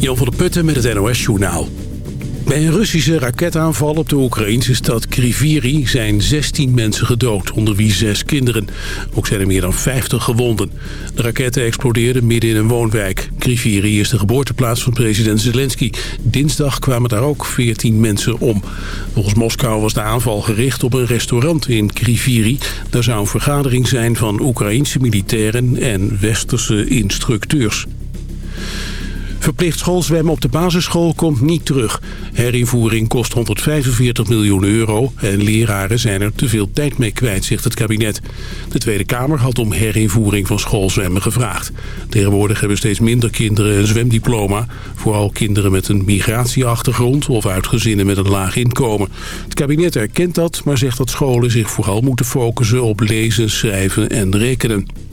Jan van der Putten met het NOS-journaal. Bij een Russische raketaanval op de Oekraïnse stad Kriviri zijn 16 mensen gedood, onder wie zes kinderen. Ook zijn er meer dan 50 gewonden. De raketten explodeerden midden in een woonwijk. Kriviri is de geboorteplaats van president Zelensky. Dinsdag kwamen daar ook 14 mensen om. Volgens Moskou was de aanval gericht op een restaurant in Kriviri. Daar zou een vergadering zijn van Oekraïense militairen en westerse instructeurs. Verplicht schoolzwemmen op de basisschool komt niet terug. Herinvoering kost 145 miljoen euro en leraren zijn er te veel tijd mee kwijt, zegt het kabinet. De Tweede Kamer had om herinvoering van schoolzwemmen gevraagd. Tegenwoordig hebben steeds minder kinderen een zwemdiploma. Vooral kinderen met een migratieachtergrond of uit gezinnen met een laag inkomen. Het kabinet erkent dat, maar zegt dat scholen zich vooral moeten focussen op lezen, schrijven en rekenen.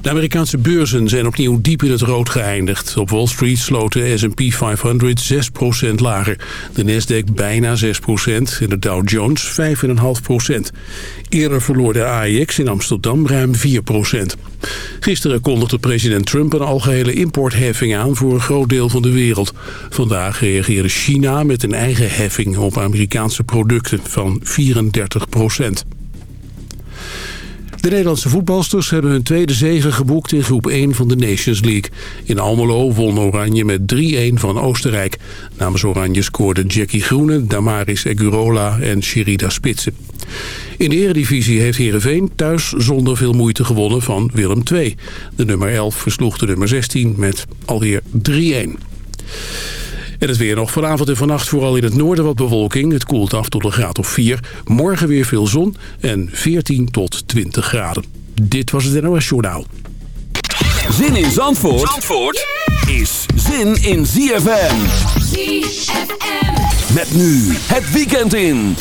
De Amerikaanse beurzen zijn opnieuw diep in het rood geëindigd. Op Wall Street sloot de S&P 500 6% lager. De Nasdaq bijna 6% en de Dow Jones 5,5%. Eerder verloor de AEX in Amsterdam ruim 4%. Gisteren kondigde president Trump een algehele importheffing aan voor een groot deel van de wereld. Vandaag reageerde China met een eigen heffing op Amerikaanse producten van 34 de Nederlandse voetbalsters hebben hun tweede zege geboekt in groep 1 van de Nations League. In Almelo won Oranje met 3-1 van Oostenrijk. Namens Oranje scoorden Jackie Groene, Damaris Egurola en Sherida Spitsen. In de eredivisie heeft Heerenveen thuis zonder veel moeite gewonnen van Willem II. De nummer 11 versloeg de nummer 16 met alweer 3-1. En het weer nog vanavond en vannacht vooral in het noorden wat bewolking. Het koelt af tot een graad of 4. Morgen weer veel zon en 14 tot 20 graden. Dit was het NOS Journaal. Zin in Zandvoort, Zandvoort is zin in ZFM. ZFM. Met nu het weekend in.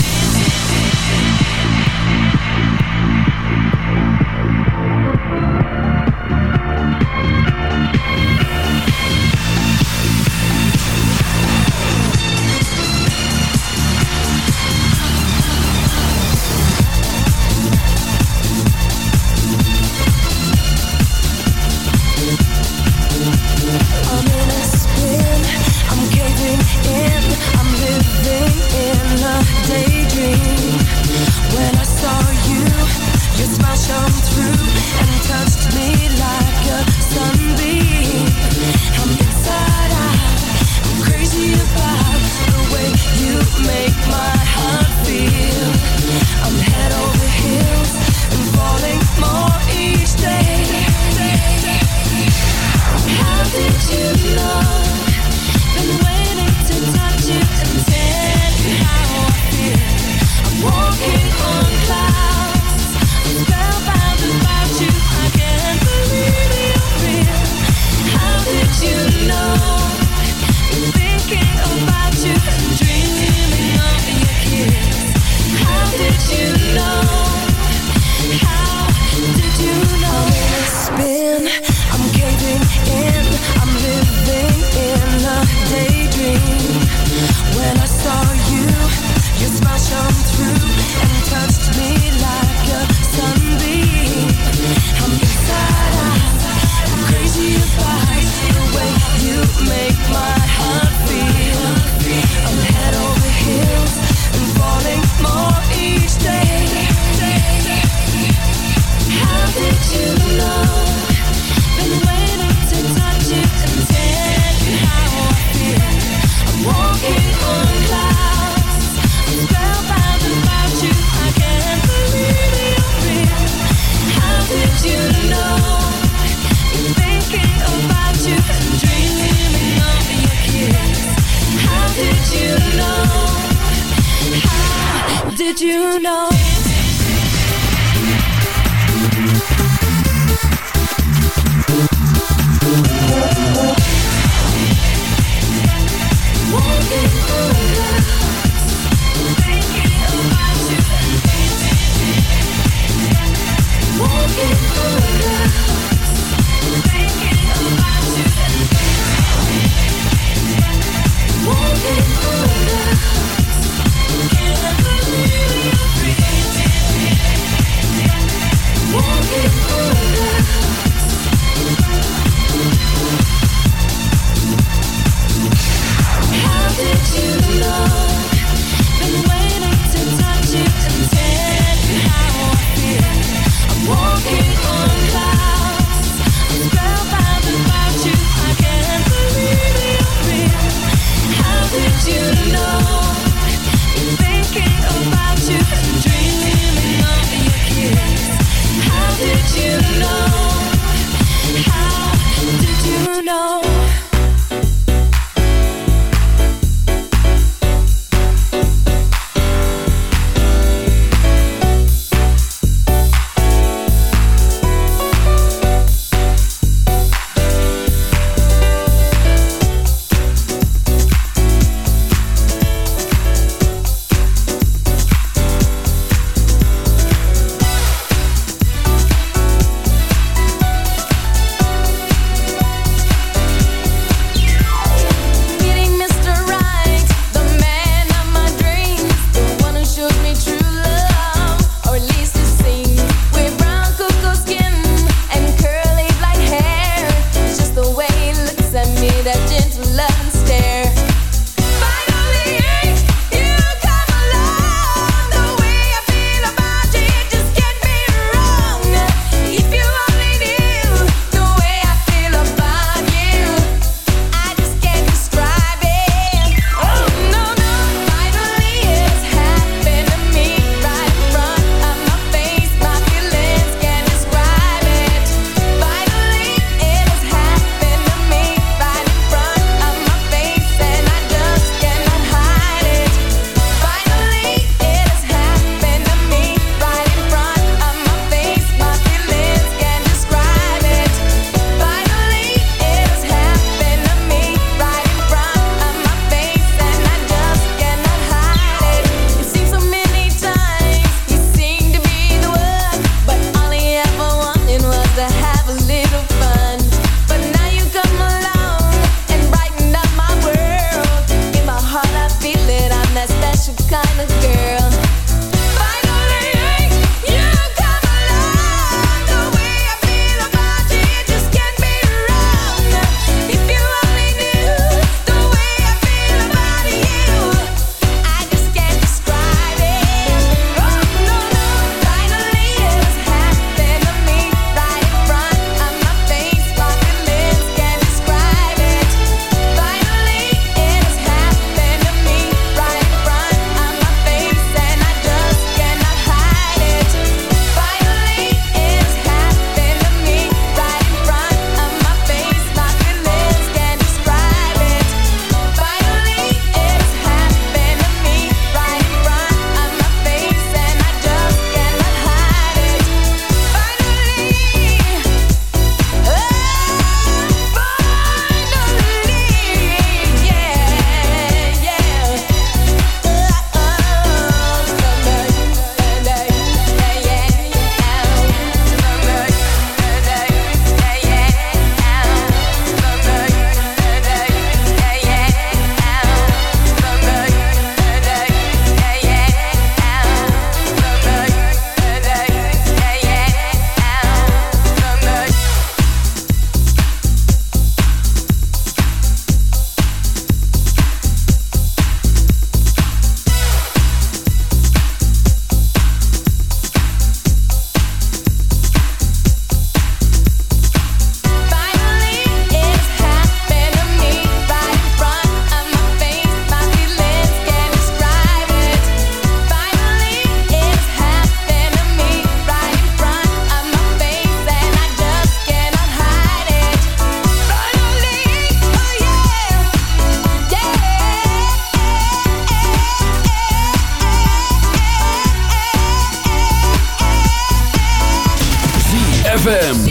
ZFM.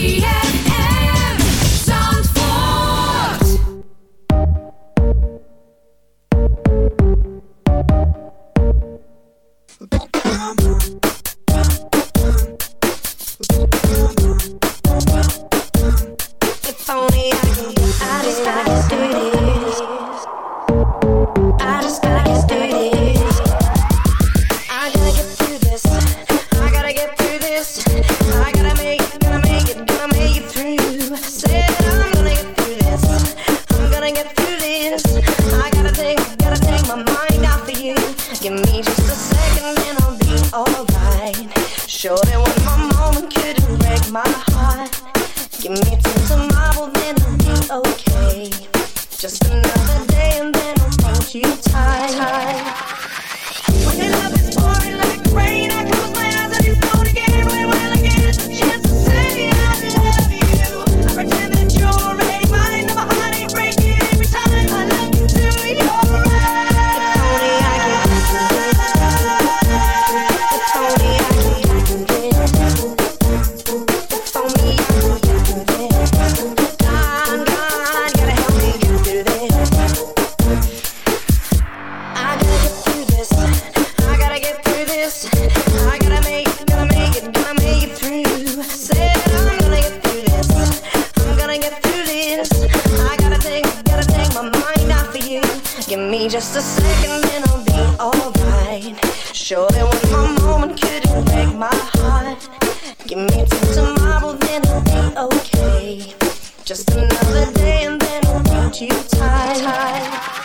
Out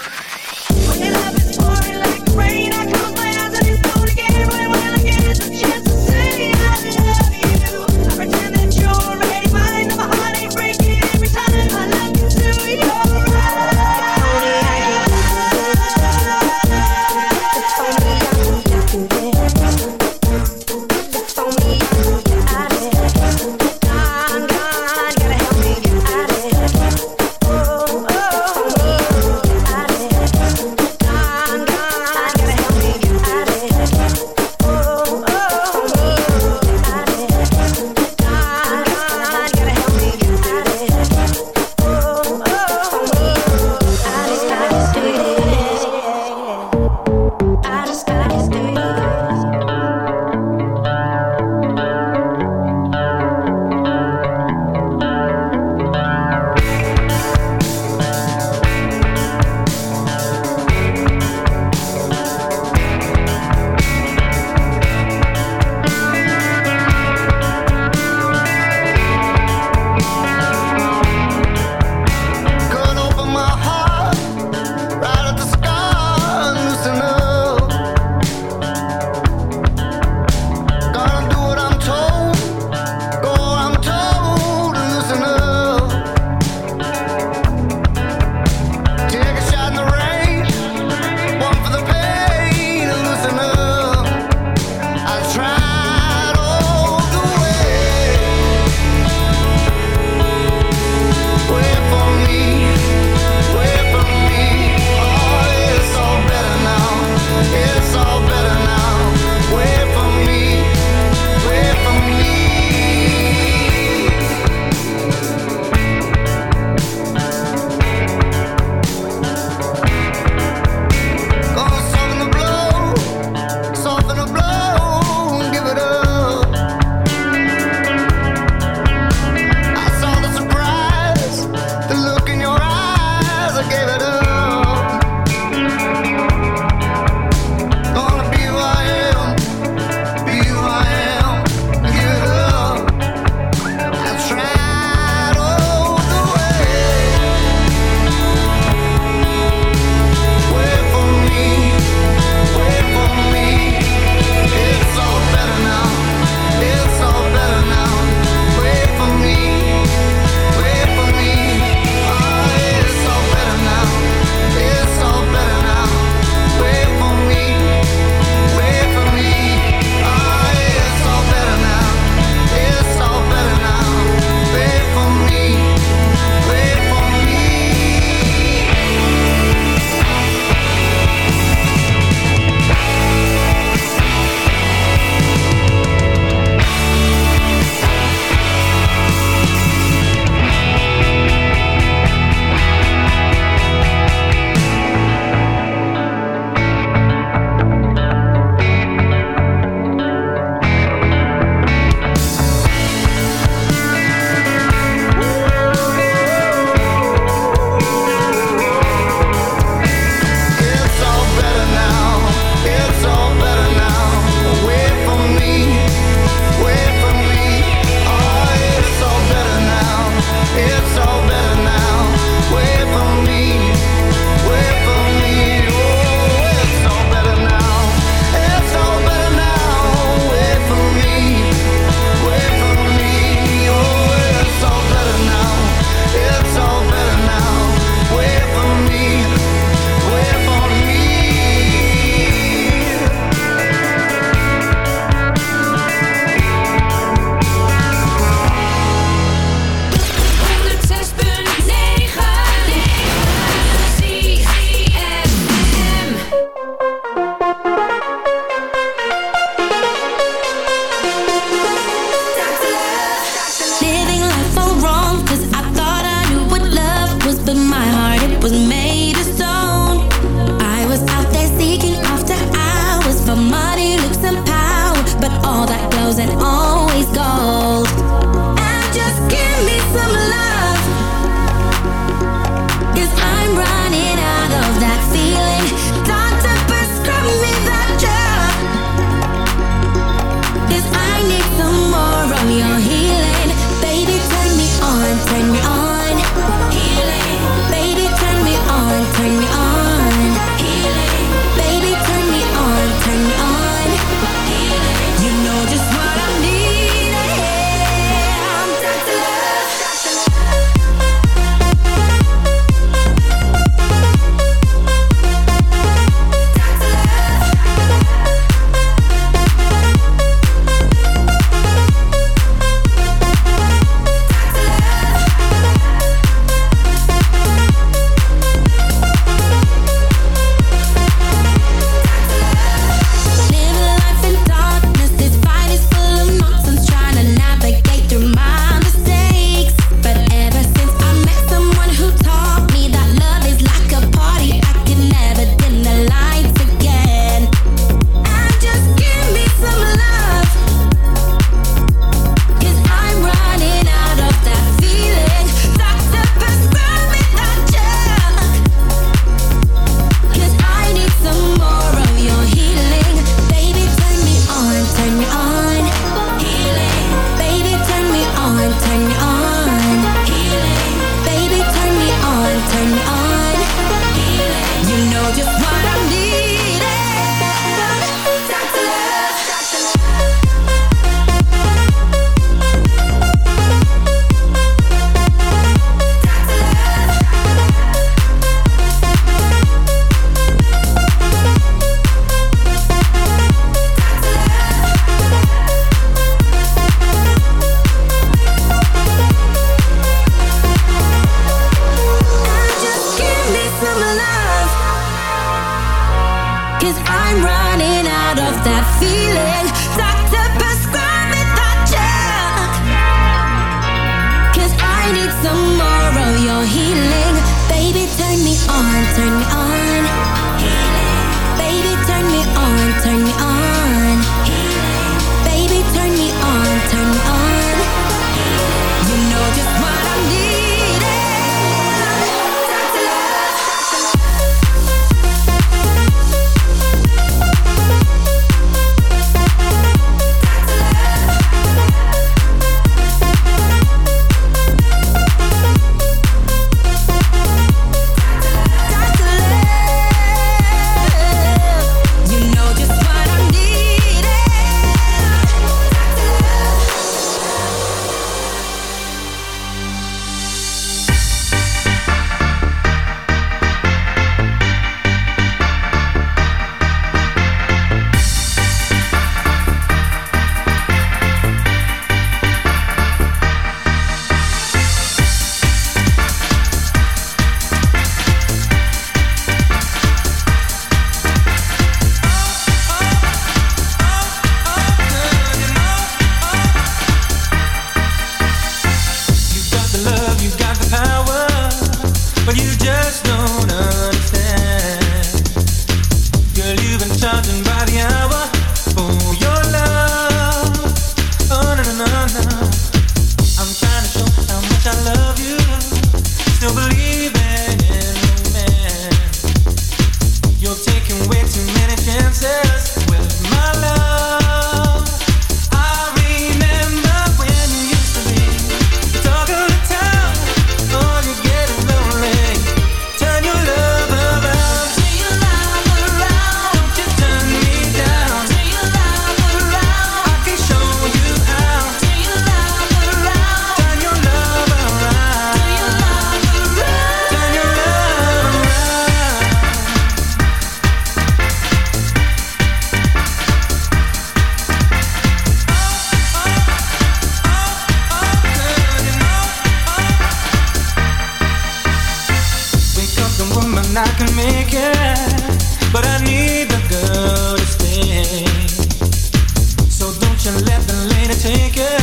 take it.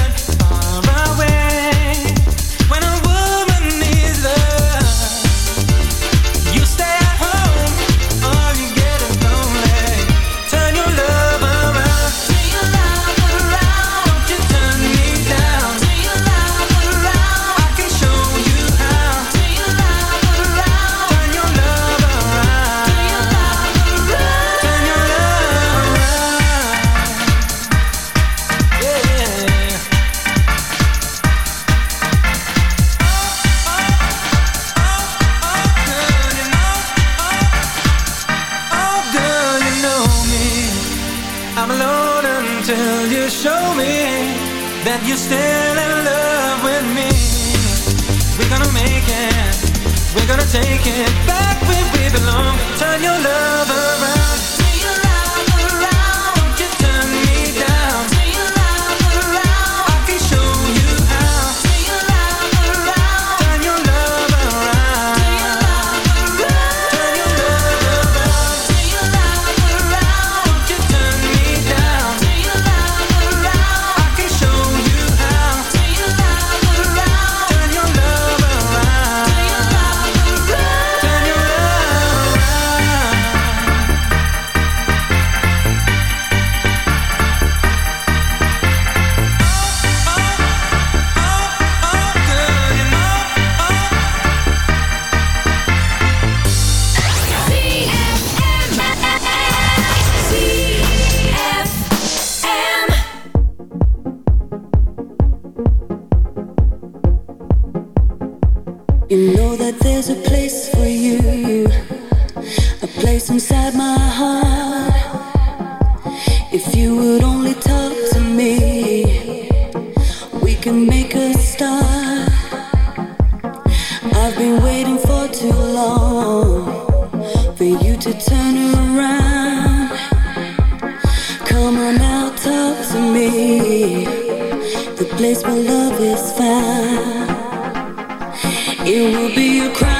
there's a place for you, a place inside my heart. If you would only talk to me, we can make a start. I've been waiting for too long for you to turn around. Come on now, talk to me. The place where love. will be a crime.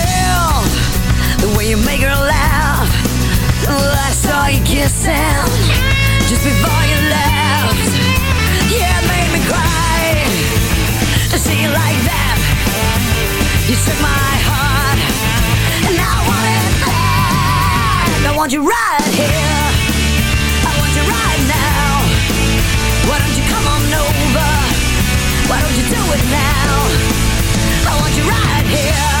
the way you make her laugh I saw you kissing just before you left. Yeah, it made me cry to see you like that. You took my heart, and I want it back. I want you right here. I want you right now. Why don't you come on over? Why don't you do it now? I want you right here.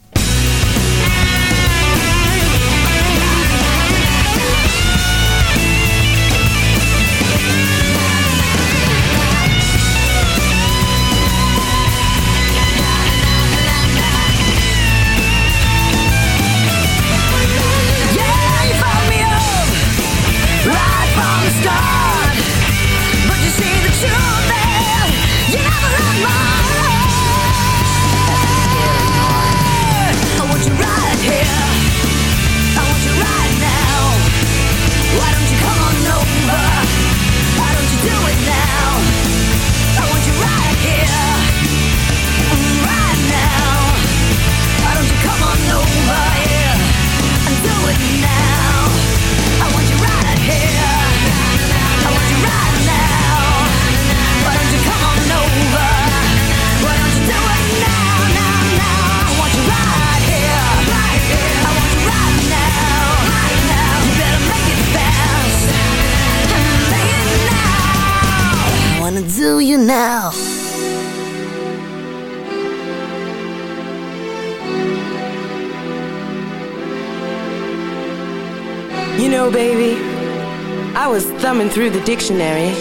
Thumbing through the dictionary,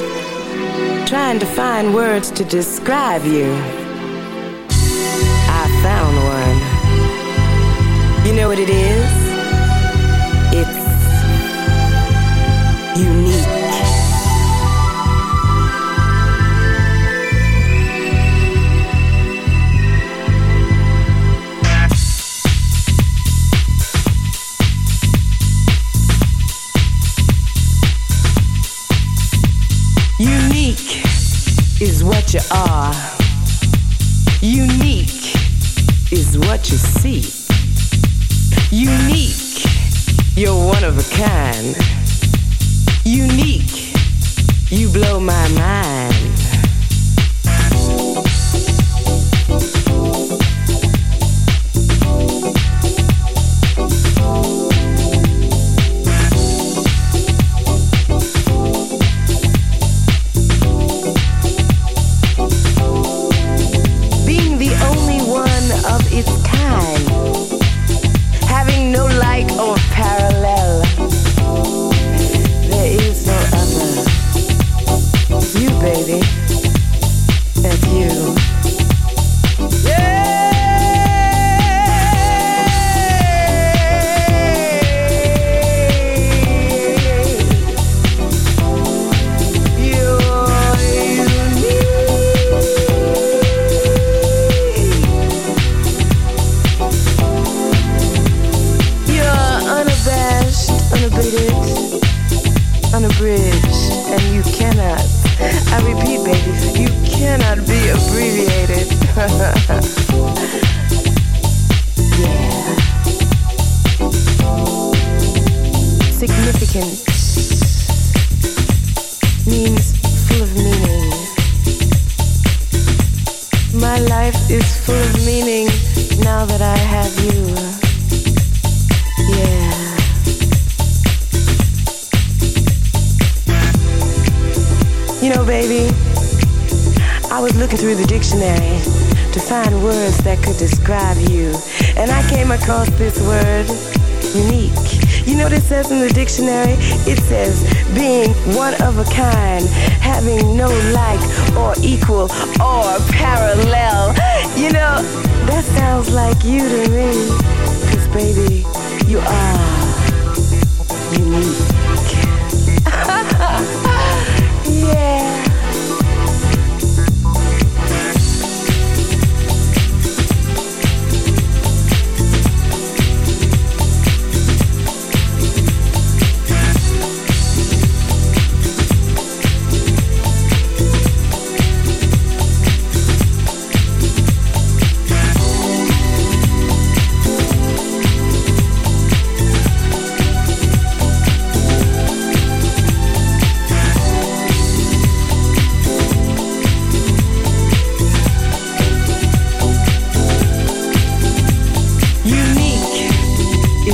trying to find words to describe you. I found one. You know what it is? It's unique.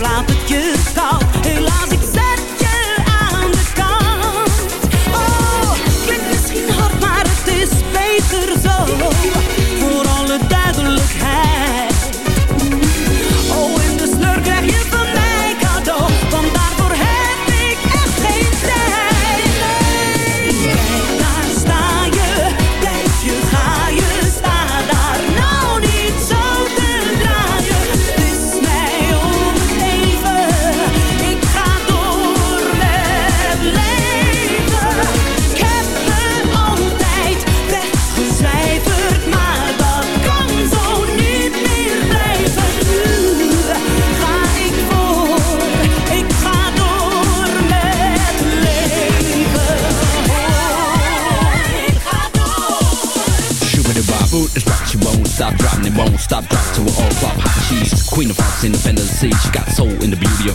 Twijfel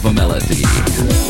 of her melody.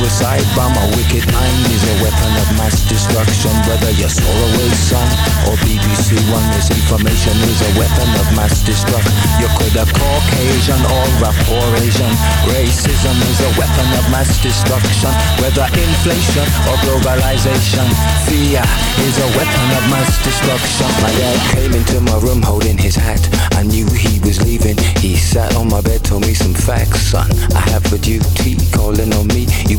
Suicide bomb, a wicked mind is a weapon of mass destruction. Whether you're Solarway Sun or BBC One, misinformation is a weapon of mass destruction. You could have Caucasian or a poor Asian. Racism is a weapon of mass destruction. Whether inflation or globalization, fear is a weapon of mass destruction. My dad came into my room holding his hat. I knew he was leaving. He sat on my bed, told me some facts, son. I have a duty calling on me. You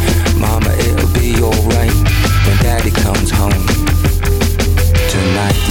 Mama, it'll be alright when Daddy comes home tonight.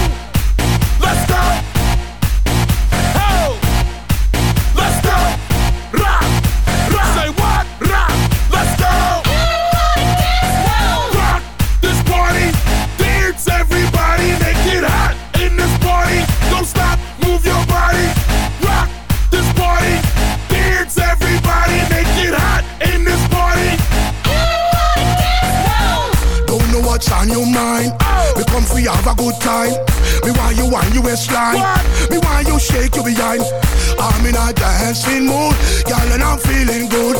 good time. Me want you want you waistline. Me want you shake your behind. I'm in a dancing mood, girl, and I'm feeling good.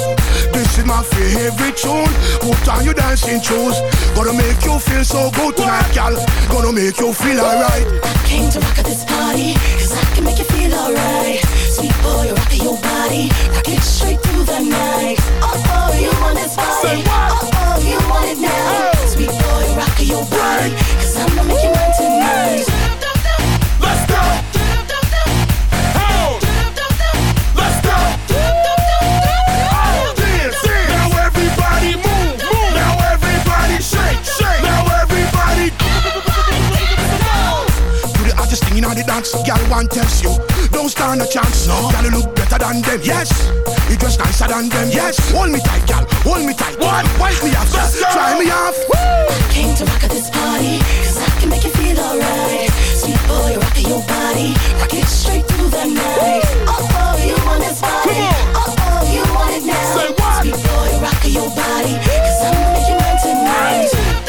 This is my favorite tune. Put on your dancing shoes. Gonna make you feel so good tonight, girl. Gonna make you feel alright. I came to rock at this party, cause I can make you feel alright. Sweet boy, you're rocking your body, rock it straight through the night. Oh, oh, you want this body? Oh, oh, you want it now? Sweet boy, you're your body, cause I'ma make you mine tonight. Let's go. Let's go. Oh, dance, dance. Now everybody move, move. Now everybody shake, shake. Now everybody. You the thing the dance, girl. One tells you, don't stand a chance. No, girl, you look better than them. Yes, you dress nicer than them. Yes, hold me tight, girl. Hold me tight. What? Wipe me off, Let's try me off. Came to rock at this party, cause I can make you feel alright. Sweet boy, rocking your body, rock it straight through the night. Oh, oh, you want this body? Come on. Oh, oh, you want it now? Say what? Sweet boy, rocking your body, cause I'ma make you mine tonight.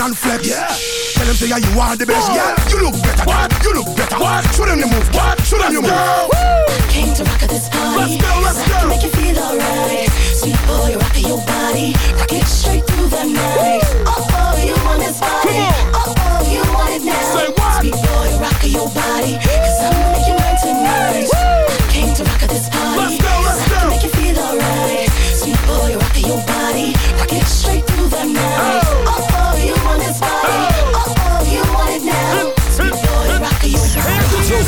Wine and flex. Yeah. Tell them say yeah, you are the best. Yeah, you look better. What? You look better. What? Show them you move. What? Show them you Let's move. go. Came to rock at this party. Let's go, let's cause I go. can make you feel alright. Sweet boy, rocking your body, rock it straight through the night. Oh, oh, you want this body? Come on. Oh, oh, you want it now? Say what? Sweet boy, rocking your body, cause I'ma